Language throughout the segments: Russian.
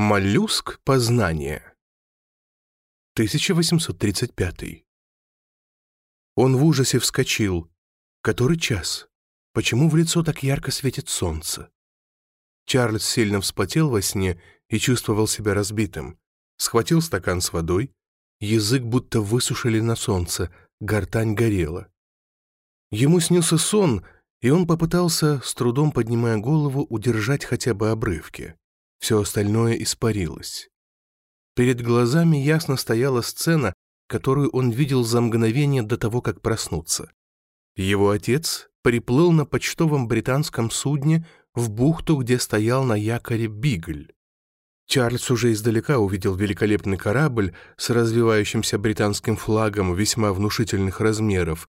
Моллюск познания. 1835. Он в ужасе вскочил. Который час? Почему в лицо так ярко светит солнце? Чарльз сильно вспотел во сне и чувствовал себя разбитым. Схватил стакан с водой. Язык будто высушили на солнце, гортань горела. Ему снился сон, и он попытался, с трудом поднимая голову, удержать хотя бы обрывки. Все остальное испарилось. Перед глазами ясно стояла сцена, которую он видел за мгновение до того, как проснуться. Его отец приплыл на почтовом британском судне в бухту, где стоял на якоре Бигль. Чарльз уже издалека увидел великолепный корабль с развивающимся британским флагом весьма внушительных размеров.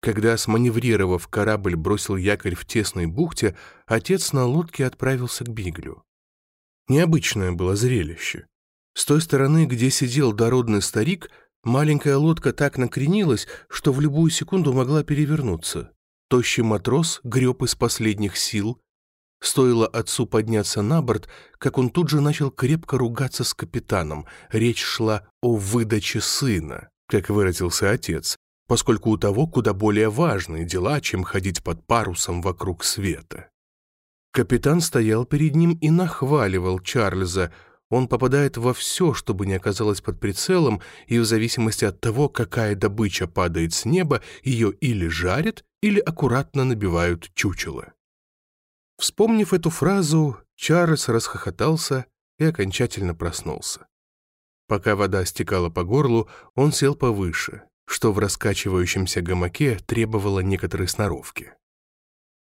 Когда, сманеврировав, корабль бросил якорь в тесной бухте, отец на лодке отправился к Биглю. Необычное было зрелище. С той стороны, где сидел дородный старик, маленькая лодка так накренилась, что в любую секунду могла перевернуться. Тощий матрос греб из последних сил. Стоило отцу подняться на борт, как он тут же начал крепко ругаться с капитаном. Речь шла о выдаче сына, как выразился отец, поскольку у того куда более важные дела, чем ходить под парусом вокруг света. Капитан стоял перед ним и нахваливал Чарльза. Он попадает во все, чтобы не оказалось под прицелом, и в зависимости от того, какая добыча падает с неба, ее или жарят, или аккуратно набивают чучело. Вспомнив эту фразу, Чарльз расхохотался и окончательно проснулся. Пока вода стекала по горлу, он сел повыше, что в раскачивающемся гамаке требовало некоторой сноровки.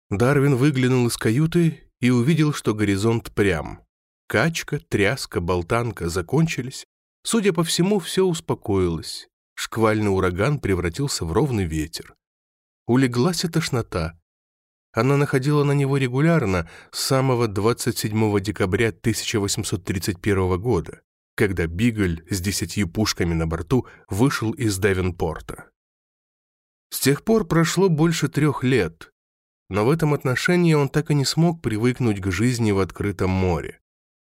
Дарвин выглянул из каюты и увидел, что горизонт прям. Качка, тряска, болтанка закончились. Судя по всему, все успокоилось. Шквальный ураган превратился в ровный ветер. Улеглась тошнота. Она находила на него регулярно с самого 27 декабря 1831 года, когда Бигль с десятью пушками на борту вышел из Девенпорта. С тех пор прошло больше трех лет, но в этом отношении он так и не смог привыкнуть к жизни в открытом море,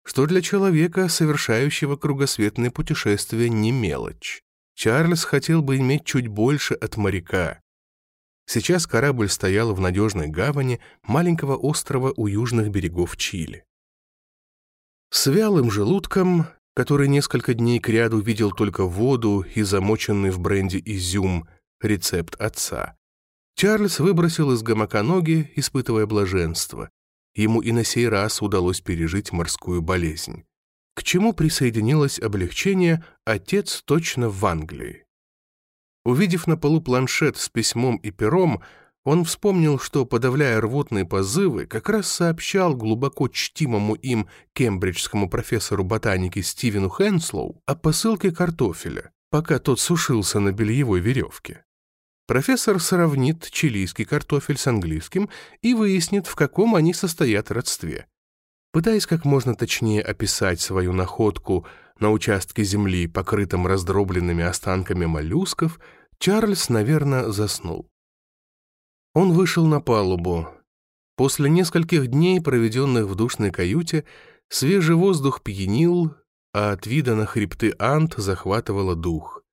что для человека, совершающего кругосветное путешествие, не мелочь. Чарльз хотел бы иметь чуть больше от моряка. Сейчас корабль стоял в надежной гавани маленького острова у южных берегов Чили. С вялым желудком, который несколько дней кряду видел только воду и замоченный в бренде изюм, рецепт отца, Чарльз выбросил из гамака ноги, испытывая блаженство. Ему и на сей раз удалось пережить морскую болезнь. К чему присоединилось облегчение «отец точно в Англии». Увидев на полу планшет с письмом и пером, он вспомнил, что, подавляя рвотные позывы, как раз сообщал глубоко чтимому им кембриджскому профессору ботаники Стивену Хенслоу о посылке картофеля, пока тот сушился на бельевой веревке. Профессор сравнит чилийский картофель с английским и выяснит, в каком они состоят родстве. Пытаясь как можно точнее описать свою находку на участке земли, покрытом раздробленными останками моллюсков, Чарльз, наверное, заснул. Он вышел на палубу. После нескольких дней, проведенных в душной каюте, свежий воздух пьянил, а от вида на хребты Ант захватывало дух.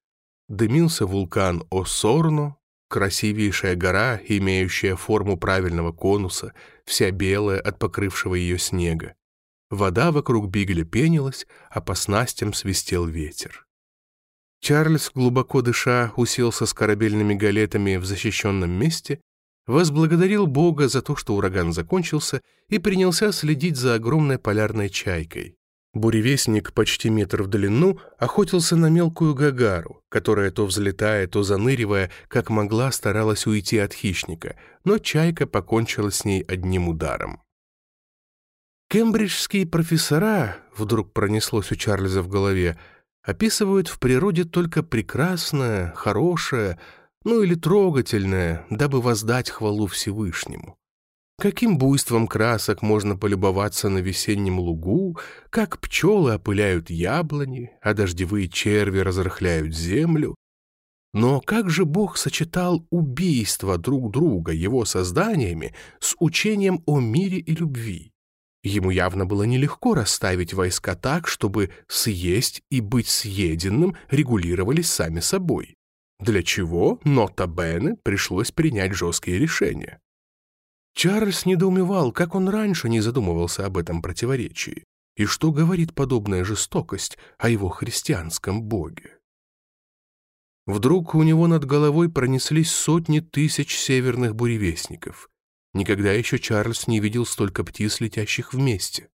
Дымился вулкан Осорно, Красивейшая гора, имеющая форму правильного конуса, вся белая от покрывшего ее снега. Вода вокруг Бигеля пенилась, а по снастям свистел ветер. Чарльз, глубоко дыша, уселся с корабельными галетами в защищенном месте, возблагодарил Бога за то, что ураган закончился, и принялся следить за огромной полярной чайкой. Буревестник почти метр в длину охотился на мелкую гагару, которая то взлетая, то заныривая, как могла, старалась уйти от хищника, но чайка покончила с ней одним ударом. Кембриджские профессора, вдруг пронеслось у Чарльза в голове, описывают в природе только прекрасное, хорошее, ну или трогательное, дабы воздать хвалу Всевышнему. Каким буйством красок можно полюбоваться на весеннем лугу, как пчелы опыляют яблони, а дождевые черви разрыхляют землю. Но как же Бог сочетал убийство друг друга его созданиями с учением о мире и любви? Ему явно было нелегко расставить войска так, чтобы съесть и быть съеденным регулировались сами собой. Для чего, нота Бене, пришлось принять жесткие решения. Чарльз недоумевал, как он раньше не задумывался об этом противоречии, и что говорит подобная жестокость о его христианском боге. Вдруг у него над головой пронеслись сотни тысяч северных буревестников. Никогда еще Чарльз не видел столько птиц, летящих вместе.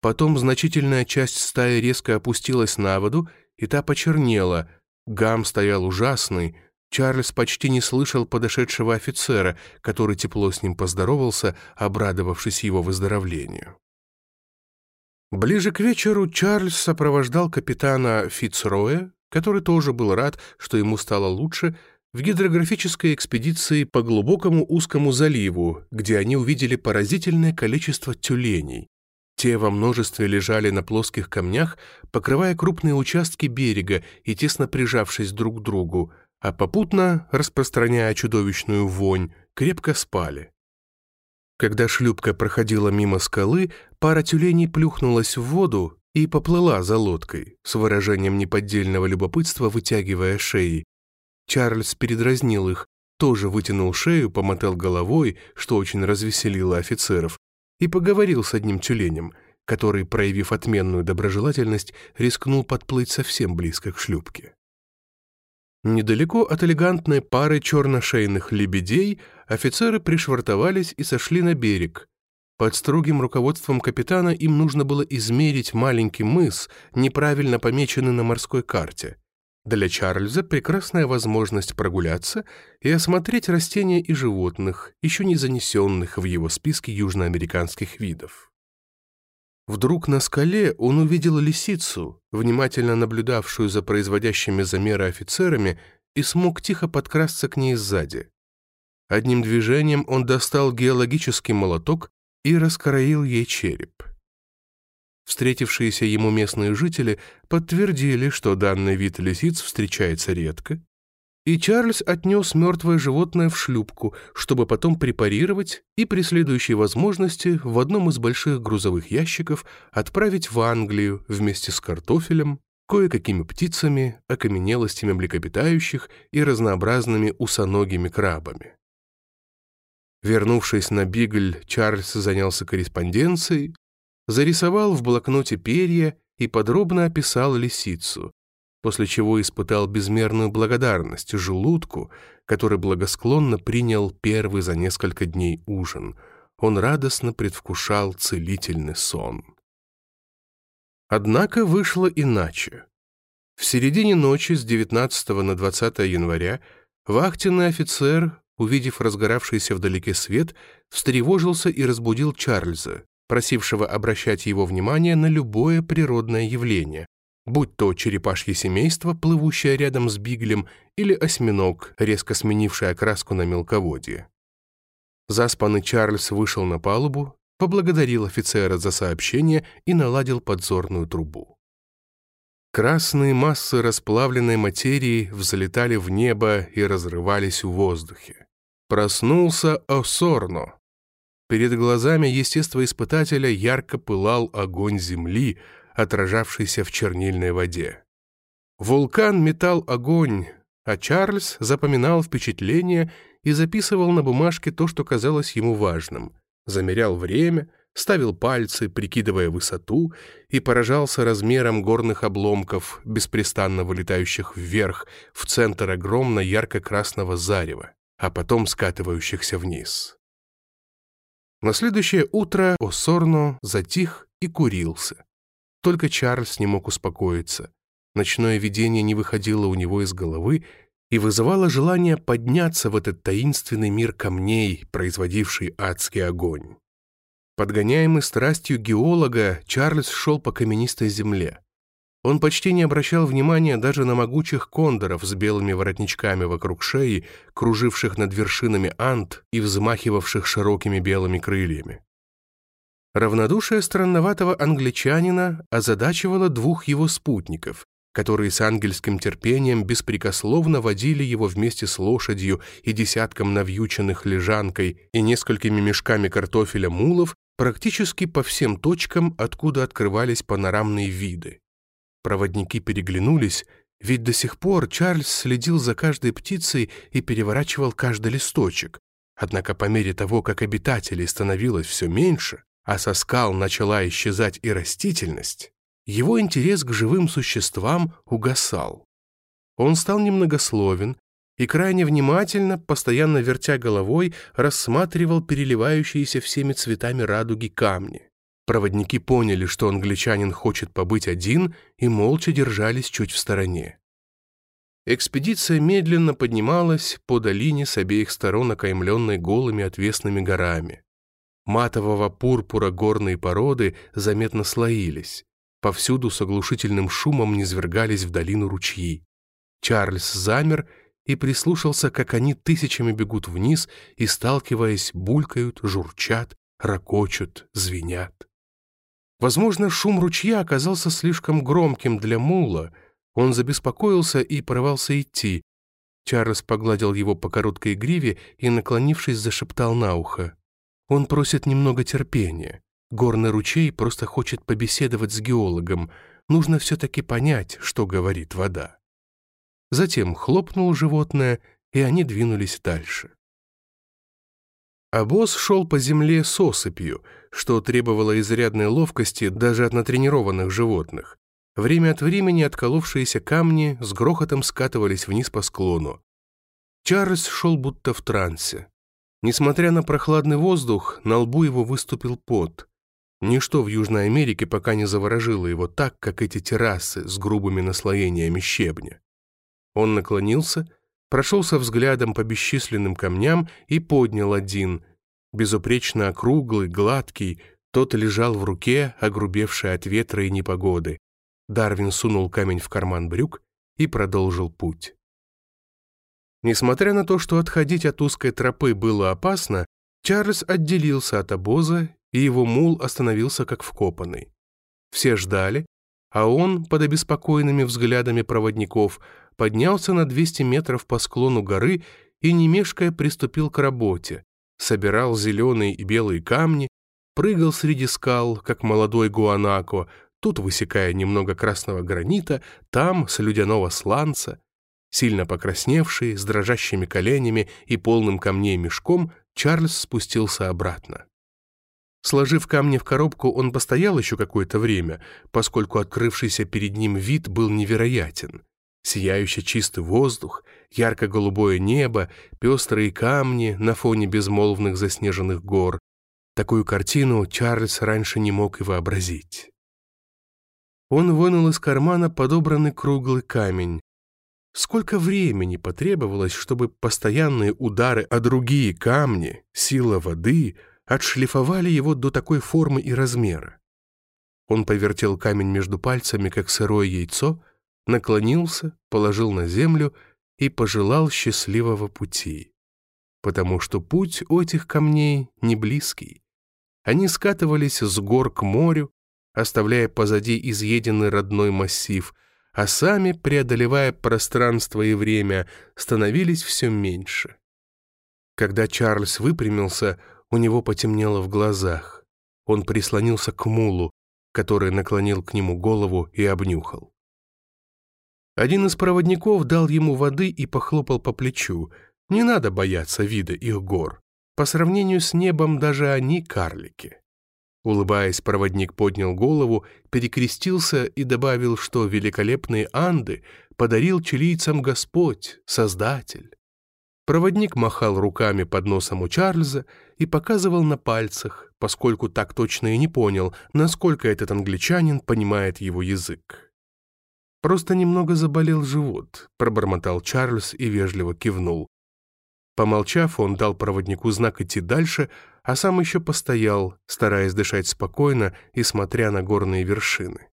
Потом значительная часть стаи резко опустилась на воду, и та почернела. Гам стоял ужасный. Чарльз почти не слышал подошедшего офицера, который тепло с ним поздоровался, обрадовавшись его выздоровлению. Ближе к вечеру Чарльз сопровождал капитана Фицроя, который тоже был рад, что ему стало лучше, в гидрографической экспедиции по глубокому узкому заливу, где они увидели поразительное количество тюленей. Те во множестве лежали на плоских камнях, покрывая крупные участки берега и тесно прижавшись друг к другу, а попутно, распространяя чудовищную вонь, крепко спали. Когда шлюпка проходила мимо скалы, пара тюленей плюхнулась в воду и поплыла за лодкой, с выражением неподдельного любопытства вытягивая шеи, Чарльз передразнил их, тоже вытянул шею, помотал головой, что очень развеселило офицеров, и поговорил с одним тюленем, который, проявив отменную доброжелательность, рискнул подплыть совсем близко к шлюпке. Недалеко от элегантной пары черношейных лебедей офицеры пришвартовались и сошли на берег. Под строгим руководством капитана им нужно было измерить маленький мыс, неправильно помеченный на морской карте. Для Чарльза прекрасная возможность прогуляться и осмотреть растения и животных, еще не занесенных в его списки южноамериканских видов. Вдруг на скале он увидел лисицу, внимательно наблюдавшую за производящими замеры офицерами, и смог тихо подкрасться к ней сзади. Одним движением он достал геологический молоток и раскроил ей череп. Встретившиеся ему местные жители подтвердили, что данный вид лисиц встречается редко, и Чарльз отнес мертвое животное в шлюпку, чтобы потом препарировать и при следующей возможности в одном из больших грузовых ящиков отправить в Англию вместе с картофелем, кое-какими птицами, окаменелостями млекопитающих и разнообразными усоногими крабами. Вернувшись на Бигль, Чарльз занялся корреспонденцией, зарисовал в блокноте перья и подробно описал лисицу, после чего испытал безмерную благодарность желудку, который благосклонно принял первый за несколько дней ужин. Он радостно предвкушал целительный сон. Однако вышло иначе. В середине ночи с 19 на 20 января вахтенный офицер, увидев разгоравшийся вдалеке свет, встревожился и разбудил Чарльза, просившего обращать его внимание на любое природное явление, будь то черепашье семейство, плывущее рядом с биглем, или осьминог, резко сменивший окраску на мелководье. Заспанный Чарльз вышел на палубу, поблагодарил офицера за сообщение и наладил подзорную трубу. Красные массы расплавленной материи взлетали в небо и разрывались в воздухе. Проснулся Осорно, Перед глазами естествоиспытателя ярко пылал огонь земли, отражавшийся в чернильной воде. Вулкан метал огонь, а Чарльз запоминал впечатления и записывал на бумажке то, что казалось ему важным. Замерял время, ставил пальцы, прикидывая высоту, и поражался размером горных обломков, беспрестанно вылетающих вверх, в центр огромно ярко-красного зарева, а потом скатывающихся вниз. На следующее утро Осорно затих и курился. Только Чарльз не мог успокоиться. Ночное видение не выходило у него из головы и вызывало желание подняться в этот таинственный мир камней, производивший адский огонь. Подгоняемый страстью геолога, Чарльз шел по каменистой земле. Он почти не обращал внимания даже на могучих кондоров с белыми воротничками вокруг шеи, круживших над вершинами ант и взмахивавших широкими белыми крыльями. Равнодушие странноватого англичанина озадачивало двух его спутников, которые с ангельским терпением беспрекословно водили его вместе с лошадью и десятком навьюченных лежанкой и несколькими мешками картофеля мулов практически по всем точкам, откуда открывались панорамные виды. Проводники переглянулись, ведь до сих пор Чарльз следил за каждой птицей и переворачивал каждый листочек. Однако по мере того, как обитателей становилось все меньше, а со скал начала исчезать и растительность, его интерес к живым существам угасал. Он стал немногословен и крайне внимательно, постоянно вертя головой, рассматривал переливающиеся всеми цветами радуги камни. Проводники поняли, что англичанин хочет побыть один, и молча держались чуть в стороне. Экспедиция медленно поднималась по долине с обеих сторон, окаймленной голыми отвесными горами. Матового пурпура горные породы заметно слоились. Повсюду с оглушительным шумом низвергались в долину ручьи. Чарльз замер и прислушался, как они тысячами бегут вниз и, сталкиваясь, булькают, журчат, ракочут, звенят. Возможно, шум ручья оказался слишком громким для мула. Он забеспокоился и порывался идти. Чарльз погладил его по короткой гриве и, наклонившись, зашептал на ухо. Он просит немного терпения. Горный ручей просто хочет побеседовать с геологом. Нужно все-таки понять, что говорит вода. Затем хлопнул животное, и они двинулись дальше. Босс шел по земле с осыпью, что требовало изрядной ловкости даже от натренированных животных. Время от времени отколовшиеся камни с грохотом скатывались вниз по склону. Чарльз шел будто в трансе. Несмотря на прохладный воздух, на лбу его выступил пот. Ничто в Южной Америке пока не заворожило его так, как эти террасы с грубыми наслоениями щебня. Он наклонился прошелся взглядом по бесчисленным камням и поднял один, безупречно округлый, гладкий, тот лежал в руке, огрубевший от ветра и непогоды. Дарвин сунул камень в карман брюк и продолжил путь. Несмотря на то, что отходить от узкой тропы было опасно, Чарльз отделился от обоза, и его мул остановился как вкопанный. Все ждали, а он, под обеспокоенными взглядами проводников, поднялся на 200 метров по склону горы и, не мешкая, приступил к работе. Собирал зеленые и белые камни, прыгал среди скал, как молодой гуанако, тут высекая немного красного гранита, там с людяного сланца. Сильно покрасневший, с дрожащими коленями и полным камней мешком, Чарльз спустился обратно. Сложив камни в коробку, он постоял еще какое-то время, поскольку открывшийся перед ним вид был невероятен. Сияющий чистый воздух, ярко-голубое небо, пестрые камни на фоне безмолвных заснеженных гор. Такую картину Чарльз раньше не мог и вообразить. Он вынул из кармана подобранный круглый камень. Сколько времени потребовалось, чтобы постоянные удары о другие камни, сила воды, отшлифовали его до такой формы и размера? Он повертел камень между пальцами, как сырое яйцо, наклонился, положил на землю и пожелал счастливого пути. Потому что путь у этих камней не близкий. Они скатывались с гор к морю, оставляя позади изъеденный родной массив, а сами, преодолевая пространство и время, становились все меньше. Когда Чарльз выпрямился, у него потемнело в глазах. Он прислонился к мулу, который наклонил к нему голову и обнюхал. Один из проводников дал ему воды и похлопал по плечу. Не надо бояться вида их гор. По сравнению с небом даже они карлики. Улыбаясь, проводник поднял голову, перекрестился и добавил, что великолепные Анды подарил чилийцам Господь, Создатель. Проводник махал руками под носом у Чарльза и показывал на пальцах, поскольку так точно и не понял, насколько этот англичанин понимает его язык. «Просто немного заболел живот», — пробормотал Чарльз и вежливо кивнул. Помолчав, он дал проводнику знак идти дальше, а сам еще постоял, стараясь дышать спокойно и смотря на горные вершины.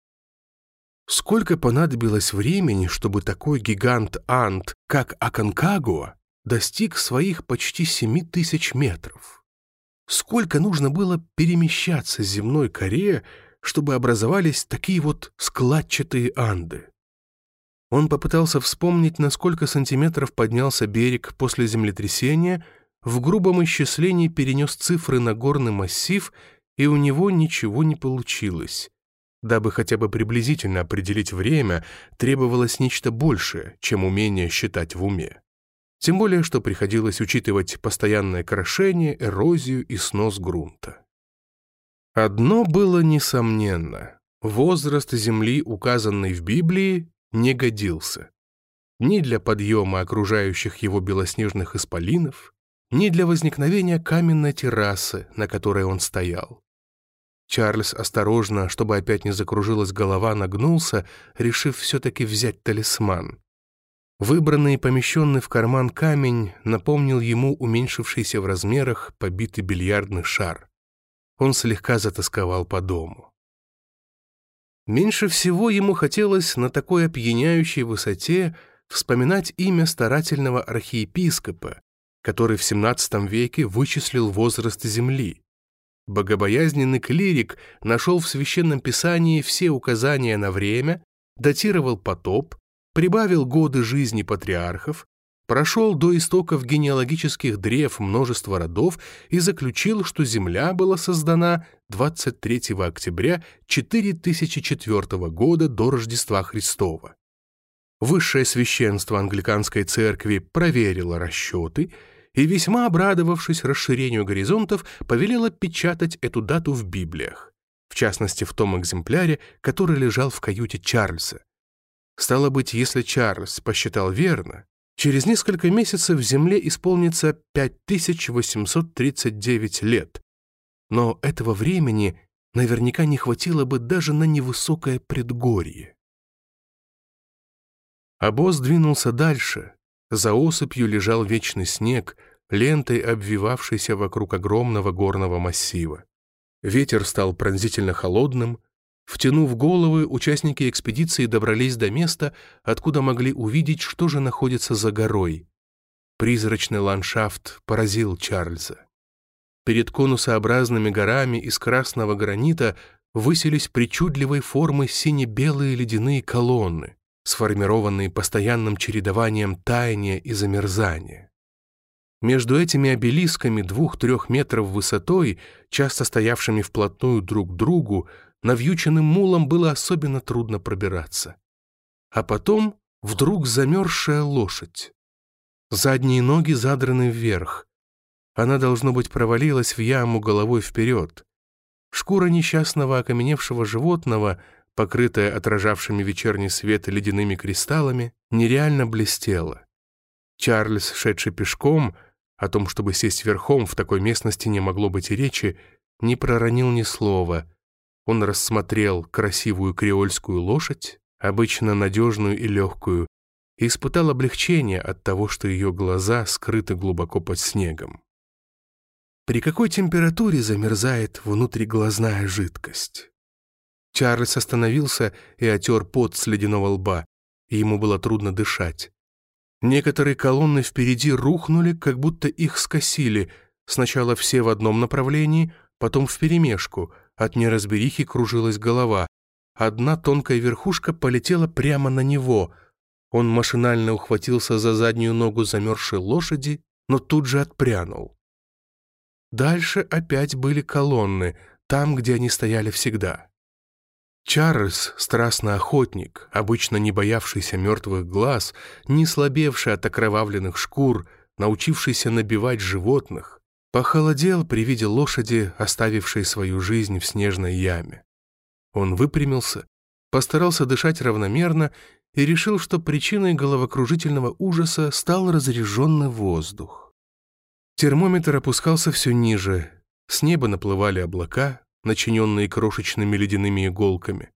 Сколько понадобилось времени, чтобы такой гигант-ант, как Аконкагуа, достиг своих почти семи тысяч метров? Сколько нужно было перемещаться с земной коре, чтобы образовались такие вот складчатые анды? Он попытался вспомнить, на сколько сантиметров поднялся берег после землетрясения, в грубом исчислении перенес цифры на горный массив и у него ничего не получилось. Дабы хотя бы приблизительно определить время, требовалось нечто большее, чем умение считать в уме. Тем более, что приходилось учитывать постоянное крошение, эрозию и снос грунта. Одно было несомненно. Возраст Земли, указанный в Библии, не годился. Ни для подъема окружающих его белоснежных исполинов, ни для возникновения каменной террасы, на которой он стоял. Чарльз осторожно, чтобы опять не закружилась голова, нагнулся, решив все-таки взять талисман. Выбранный и помещенный в карман камень напомнил ему уменьшившийся в размерах побитый бильярдный шар. Он слегка затасковал по дому. Меньше всего ему хотелось на такой опьяняющей высоте вспоминать имя старательного архиепископа, который в XVII веке вычислил возраст Земли. Богобоязненный клирик нашел в Священном Писании все указания на время, датировал потоп, прибавил годы жизни патриархов, прошел до истоков генеалогических древ множества родов и заключил, что Земля была создана 23 октября 4004 года до Рождества Христова. Высшее священство англиканской церкви проверило расчеты – и, весьма обрадовавшись расширению горизонтов, повелела печатать эту дату в Библиях, в частности в том экземпляре, который лежал в каюте Чарльза. Стало быть, если Чарльз посчитал верно, через несколько месяцев Земле исполнится 5839 лет, но этого времени наверняка не хватило бы даже на невысокое предгорье. Обоз двинулся дальше, за осыпью лежал вечный снег, лентой обвивавшийся вокруг огромного горного массива. Ветер стал пронзительно холодным. Втянув головы, участники экспедиции добрались до места, откуда могли увидеть, что же находится за горой. Призрачный ландшафт поразил Чарльза. Перед конусообразными горами из красного гранита высились причудливой формы сине-белые ледяные колонны сформированные постоянным чередованием таяния и замерзания. Между этими обелисками двух-трех метров высотой, часто стоявшими вплотную друг к другу, навьюченным мулом было особенно трудно пробираться. А потом вдруг замерзшая лошадь. Задние ноги задраны вверх. Она, должно быть, провалилась в яму головой вперед. Шкура несчастного окаменевшего животного — покрытая отражавшими вечерний свет ледяными кристаллами, нереально блестела. Чарльз, шедший пешком, о том, чтобы сесть верхом в такой местности не могло быть и речи, не проронил ни слова. Он рассмотрел красивую креольскую лошадь, обычно надежную и легкую, и испытал облегчение от того, что ее глаза скрыты глубоко под снегом. При какой температуре замерзает внутриглазная жидкость? Чарльз остановился и отер пот с ледяного лба, и ему было трудно дышать. Некоторые колонны впереди рухнули, как будто их скосили, сначала все в одном направлении, потом вперемешку, от неразберихи кружилась голова. Одна тонкая верхушка полетела прямо на него. Он машинально ухватился за заднюю ногу замерзшей лошади, но тут же отпрянул. Дальше опять были колонны, там, где они стояли всегда. Чарльз, страстный охотник, обычно не боявшийся мертвых глаз, не слабевший от окровавленных шкур, научившийся набивать животных, похолодел при виде лошади, оставившей свою жизнь в снежной яме. Он выпрямился, постарался дышать равномерно и решил, что причиной головокружительного ужаса стал разреженный воздух. Термометр опускался все ниже, с неба наплывали облака, начиненные крошечными ледяными иголками.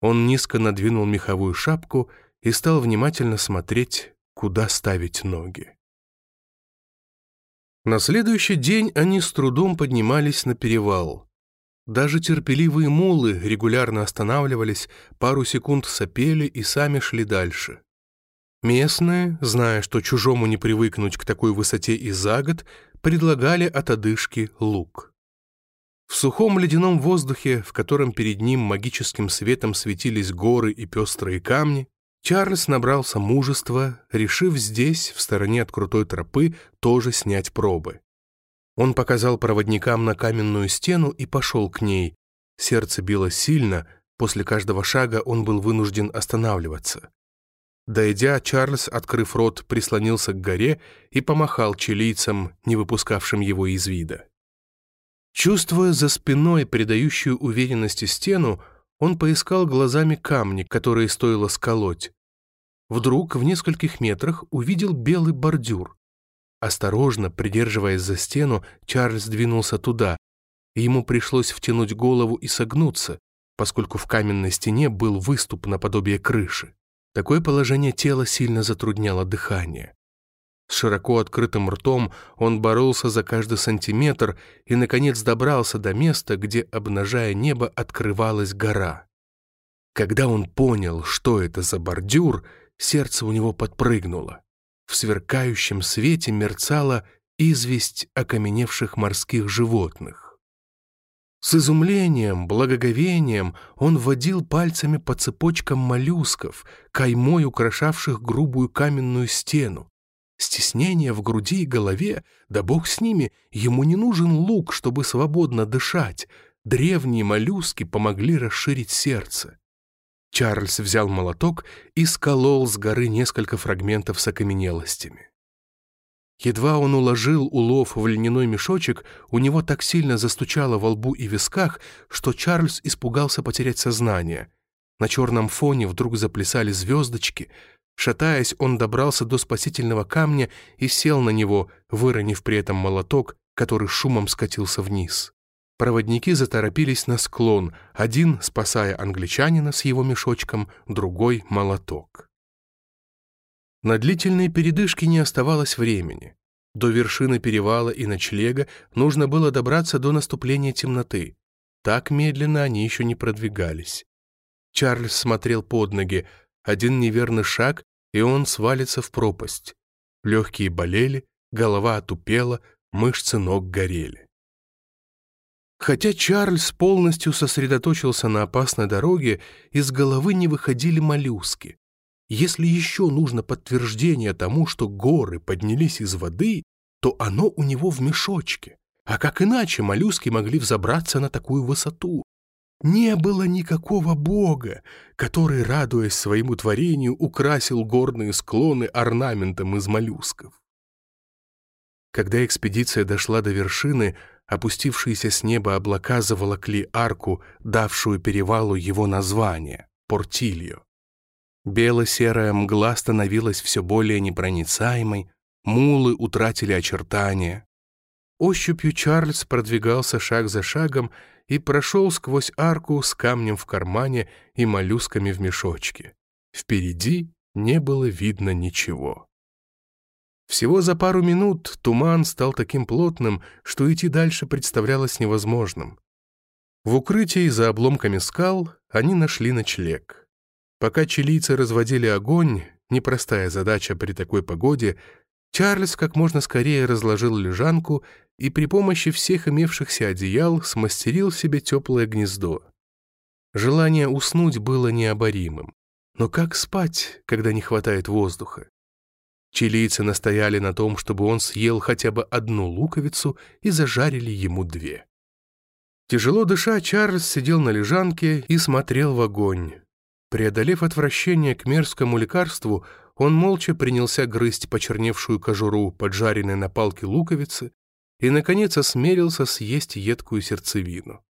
Он низко надвинул меховую шапку и стал внимательно смотреть, куда ставить ноги. На следующий день они с трудом поднимались на перевал. Даже терпеливые мулы регулярно останавливались, пару секунд сопели и сами шли дальше. Местные, зная, что чужому не привыкнуть к такой высоте и за год, предлагали от одышки лук. В сухом ледяном воздухе, в котором перед ним магическим светом светились горы и пестрые камни, Чарльз набрался мужества, решив здесь, в стороне от крутой тропы, тоже снять пробы. Он показал проводникам на каменную стену и пошел к ней. Сердце било сильно, после каждого шага он был вынужден останавливаться. Дойдя, Чарльз, открыв рот, прислонился к горе и помахал чилийцам, не выпускавшим его из вида. Чувствуя за спиной придающую уверенности стену, он поискал глазами камни, которые стоило сколоть. Вдруг в нескольких метрах увидел белый бордюр. Осторожно, придерживаясь за стену, Чарльз двинулся туда, и ему пришлось втянуть голову и согнуться, поскольку в каменной стене был выступ наподобие крыши. Такое положение тела сильно затрудняло дыхание. С широко открытым ртом он боролся за каждый сантиметр и, наконец, добрался до места, где, обнажая небо, открывалась гора. Когда он понял, что это за бордюр, сердце у него подпрыгнуло. В сверкающем свете мерцала известь окаменевших морских животных. С изумлением, благоговением он водил пальцами по цепочкам моллюсков, каймой украшавших грубую каменную стену. Стеснение в груди и голове, да бог с ними, ему не нужен лук, чтобы свободно дышать. Древние моллюски помогли расширить сердце. Чарльз взял молоток и сколол с горы несколько фрагментов с окаменелостями. Едва он уложил улов в льняной мешочек, у него так сильно застучало во лбу и висках, что Чарльз испугался потерять сознание. На черном фоне вдруг заплясали звездочки. Шатаясь, он добрался до спасительного камня и сел на него, выронив при этом молоток, который шумом скатился вниз. Проводники заторопились на склон, один спасая англичанина с его мешочком, другой — молоток. На длительные передышки не оставалось времени. До вершины перевала и ночлега нужно было добраться до наступления темноты. Так медленно они еще не продвигались. Чарльз смотрел под ноги. Один неверный шаг, и он свалится в пропасть. Легкие болели, голова отупела, мышцы ног горели. Хотя Чарльз полностью сосредоточился на опасной дороге, из головы не выходили моллюски. Если еще нужно подтверждение тому, что горы поднялись из воды, то оно у него в мешочке. А как иначе моллюски могли взобраться на такую высоту? Не было никакого бога, который, радуясь своему творению, украсил горные склоны орнаментом из моллюсков. Когда экспедиция дошла до вершины, опустившиеся с неба облака заволокли арку, давшую перевалу его название — Портильо. Бело-серая мгла становилась все более непроницаемой, мулы утратили очертания. Ощупью Чарльз продвигался шаг за шагом и прошел сквозь арку с камнем в кармане и моллюсками в мешочке. Впереди не было видно ничего. Всего за пару минут туман стал таким плотным, что идти дальше представлялось невозможным. В укрытии за обломками скал они нашли ночлег. Пока чилийцы разводили огонь, непростая задача при такой погоде, Чарльз как можно скорее разложил лежанку и при помощи всех имевшихся одеял смастерил себе теплое гнездо. Желание уснуть было необоримым. Но как спать, когда не хватает воздуха? Чилийцы настояли на том, чтобы он съел хотя бы одну луковицу и зажарили ему две. Тяжело дыша, Чарльз сидел на лежанке и смотрел в огонь. Преодолев отвращение к мерзкому лекарству, он молча принялся грызть почерневшую кожуру поджаренной на палке луковицы и, наконец, осмелился съесть едкую сердцевину.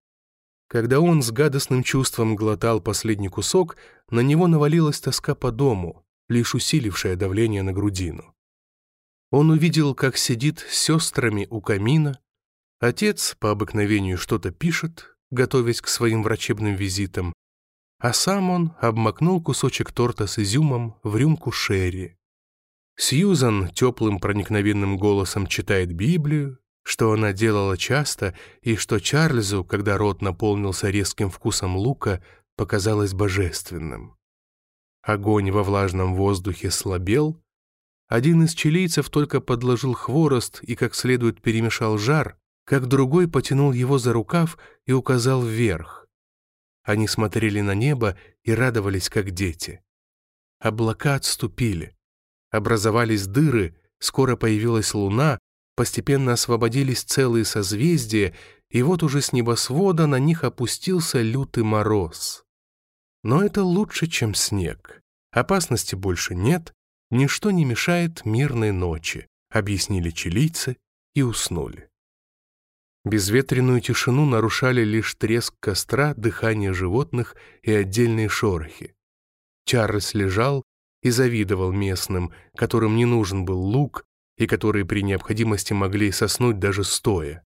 Когда он с гадостным чувством глотал последний кусок, на него навалилась тоска по дому, лишь усилившая давление на грудину. Он увидел, как сидит с сестрами у камина, отец по обыкновению что-то пишет, готовясь к своим врачебным визитам, а сам он обмакнул кусочек торта с изюмом в рюмку шерри. Сьюзан теплым проникновенным голосом читает Библию, что она делала часто, и что Чарльзу, когда рот наполнился резким вкусом лука, показалось божественным. Огонь во влажном воздухе слабел. Один из чилийцев только подложил хворост и как следует перемешал жар, как другой потянул его за рукав и указал вверх. Они смотрели на небо и радовались, как дети. Облака отступили. Образовались дыры, скоро появилась луна, постепенно освободились целые созвездия, и вот уже с небосвода на них опустился лютый мороз. Но это лучше, чем снег. Опасности больше нет, ничто не мешает мирной ночи, объяснили чилийцы и уснули. Безветренную тишину нарушали лишь треск костра, дыхание животных и отдельные шорохи. Чарльз лежал и завидовал местным, которым не нужен был лук и которые при необходимости могли соснуть даже стоя.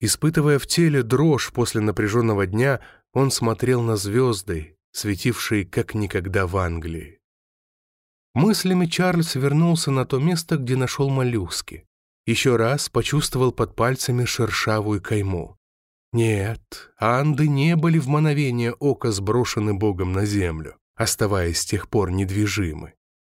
Испытывая в теле дрожь после напряженного дня, он смотрел на звезды, светившие как никогда в Англии. Мыслями Чарльз вернулся на то место, где нашел моллюски еще раз почувствовал под пальцами шершавую кайму. Нет, Анды не были в мановение ока сброшены Богом на землю, оставаясь с тех пор недвижимы.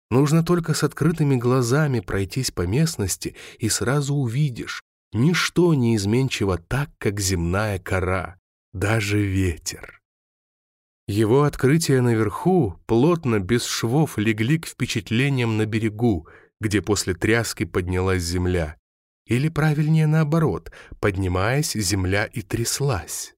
Нужно только с открытыми глазами пройтись по местности, и сразу увидишь, ничто не изменчиво так, как земная кора, даже ветер. Его открытия наверху плотно, без швов, легли к впечатлениям на берегу, где после тряски поднялась земля, или, правильнее, наоборот, поднимаясь, земля и тряслась.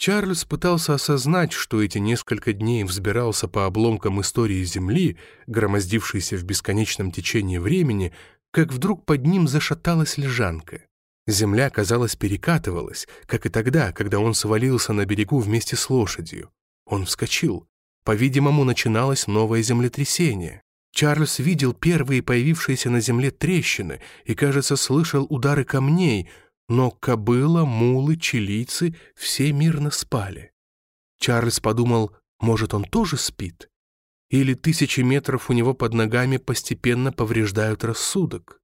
Чарльз пытался осознать, что эти несколько дней взбирался по обломкам истории Земли, громоздившейся в бесконечном течении времени, как вдруг под ним зашаталась лежанка. Земля, казалось, перекатывалась, как и тогда, когда он свалился на берегу вместе с лошадью. Он вскочил. По-видимому, начиналось новое землетрясение. Чарльз видел первые появившиеся на земле трещины и, кажется, слышал удары камней, но кобыла, мулы, чилийцы все мирно спали. Чарльз подумал, может, он тоже спит? Или тысячи метров у него под ногами постепенно повреждают рассудок?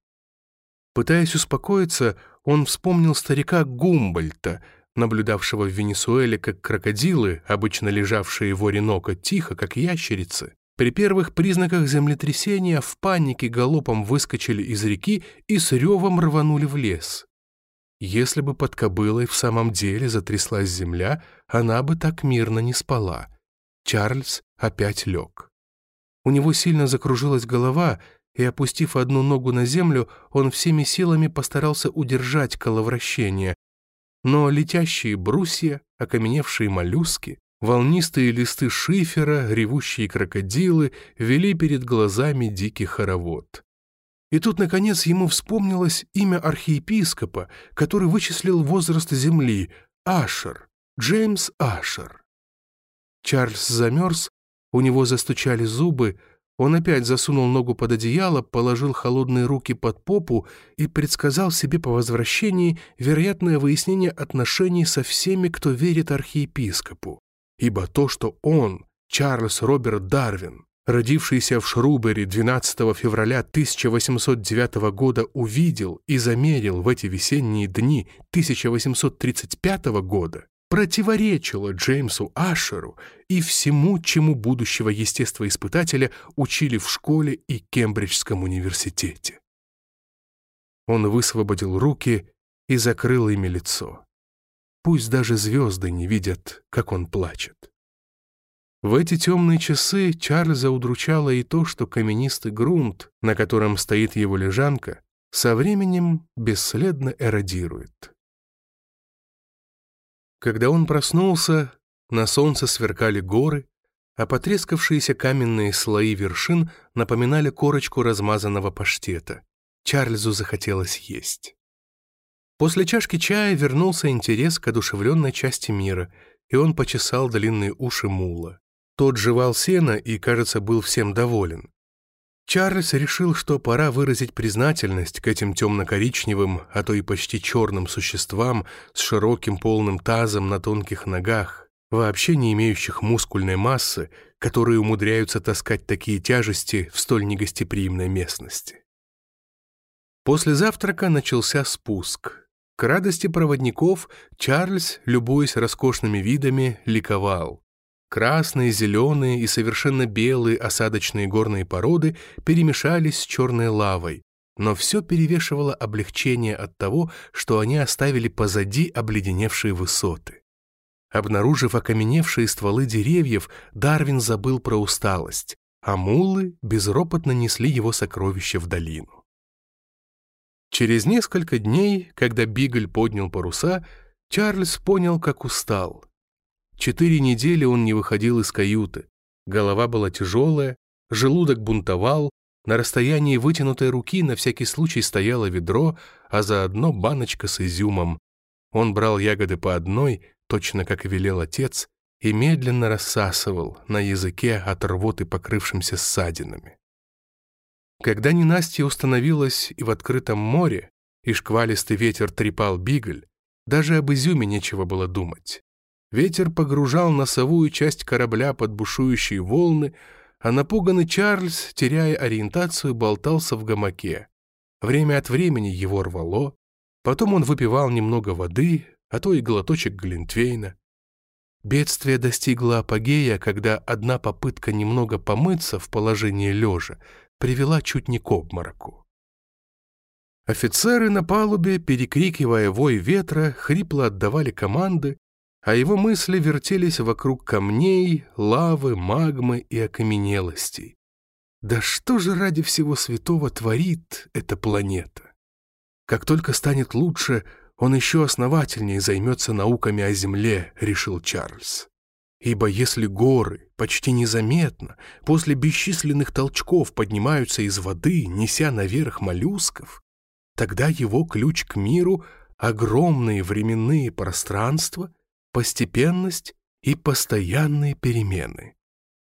Пытаясь успокоиться, он вспомнил старика Гумбольта, наблюдавшего в Венесуэле, как крокодилы, обычно лежавшие в Ореноко тихо, как ящерицы, при первых признаках землетрясения в панике галопом выскочили из реки и с ревом рванули в лес. Если бы под кобылой в самом деле затряслась земля, она бы так мирно не спала. Чарльз опять лег. У него сильно закружилась голова, и, опустив одну ногу на землю, он всеми силами постарался удержать коловращение. Но летящие брусья, окаменевшие моллюски, Волнистые листы шифера, ревущие крокодилы вели перед глазами дикий хоровод. И тут, наконец, ему вспомнилось имя архиепископа, который вычислил возраст Земли — Ашер, Джеймс Ашер. Чарльз замерз, у него застучали зубы, он опять засунул ногу под одеяло, положил холодные руки под попу и предсказал себе по возвращении вероятное выяснение отношений со всеми, кто верит архиепископу ибо то, что он, Чарльз Роберт Дарвин, родившийся в Шрубере 12 февраля 1809 года, увидел и замерил в эти весенние дни 1835 года, противоречило Джеймсу Ашеру и всему, чему будущего естествоиспытателя учили в школе и Кембриджском университете. Он высвободил руки и закрыл ими лицо. Пусть даже звезды не видят, как он плачет. В эти темные часы Чарльза удручало и то, что каменистый грунт, на котором стоит его лежанка, со временем бесследно эродирует. Когда он проснулся, на солнце сверкали горы, а потрескавшиеся каменные слои вершин напоминали корочку размазанного паштета. Чарльзу захотелось есть. После чашки чая вернулся интерес к одушевленной части мира, и он почесал длинные уши мула. Тот жевал сено и, кажется, был всем доволен. Чарльз решил, что пора выразить признательность к этим темно-коричневым, а то и почти черным существам с широким полным тазом на тонких ногах, вообще не имеющих мускульной массы, которые умудряются таскать такие тяжести в столь негостеприимной местности. После завтрака начался спуск. К радости проводников Чарльз, любуясь роскошными видами, ликовал. Красные, зеленые и совершенно белые осадочные горные породы перемешались с черной лавой, но все перевешивало облегчение от того, что они оставили позади обледеневшие высоты. Обнаружив окаменевшие стволы деревьев, Дарвин забыл про усталость, а мулы безропотно несли его сокровища в долину. Через несколько дней, когда Бигль поднял паруса, Чарльз понял, как устал. Четыре недели он не выходил из каюты. Голова была тяжелая, желудок бунтовал, на расстоянии вытянутой руки на всякий случай стояло ведро, а заодно баночка с изюмом. Он брал ягоды по одной, точно как и велел отец, и медленно рассасывал на языке от рвоты покрывшимся ссадинами. Когда ненастье установилось и в открытом море, и шквалистый ветер трепал бигль, даже об изюме нечего было думать. Ветер погружал носовую часть корабля под бушующие волны, а напуганный Чарльз, теряя ориентацию, болтался в гамаке. Время от времени его рвало, потом он выпивал немного воды, а то и глоточек глинтвейна. Бедствие достигло апогея, когда одна попытка немного помыться в положении лежа привела чуть не к обмороку. Офицеры на палубе, перекрикивая вой ветра, хрипло отдавали команды, а его мысли вертелись вокруг камней, лавы, магмы и окаменелостей. Да что же ради всего святого творит эта планета? Как только станет лучше, он еще основательнее займется науками о Земле, решил Чарльз. Ибо если горы почти незаметно после бесчисленных толчков поднимаются из воды, неся наверх моллюсков, тогда его ключ к миру — огромные временные пространства постепенность и постоянные перемены.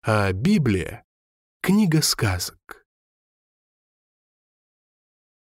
А Библия — книга сказок.